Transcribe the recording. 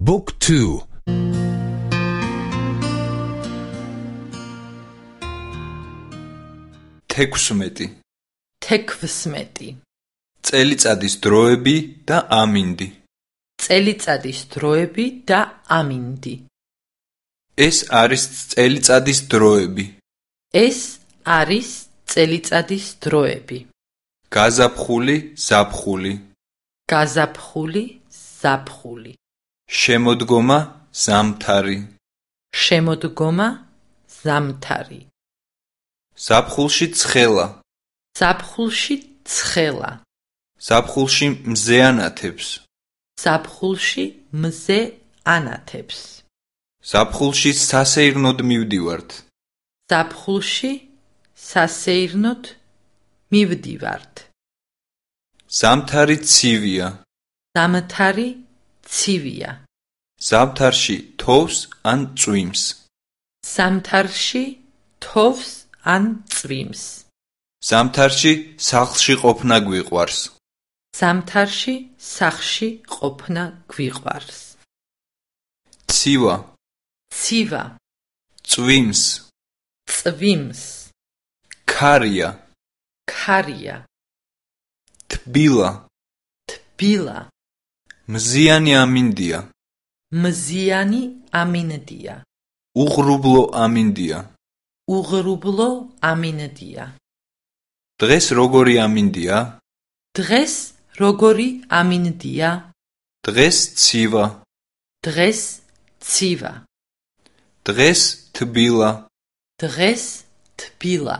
Book 2 16 თექვსმეტი. წელიწადის დროები და ამინდი. წელიწადის დროები და ამინდი. ეს არის წელიწადის დროები. ეს არის წელიწადის დროები. გაზაფხული ზაფხული. გაზაფხული ზაფხული შემოდგომა ზამთარი. შემოდგომა ზამთარი. ზაფხულში ცხელა. ზაფხულში ცხელა. ზაფხულში მზეანათებს ზაფხულში მზე ანათებს. ზაფხულში სასეირნოდ მივდივართ. ზაფხულში სასეირნოდ მივდივართ. ზამთარი ცივია. ზამთარი ცივია. ზამთარში თოვს ან წვიმს? ზამთარში თოვს ან წვიმს. ზამთარში სახლში ყოფნა გვიყვარს? ზამთარში სახში ყოფნა გვიყვარს. ცივა? ცივა. წვიმს? წვიმს. ქარია? ქარია. თბილა? ბილა მზიანი ამინდია. მზიანი ამინდია. უღრუბლო ამინდია. უღრუბლო ამინდია. დღეს როგორი ამინდია? დღეს როგორი ამინდია? დღეს ცივა. დღეს ცივა. დღეს თბილა. დღეს თბილა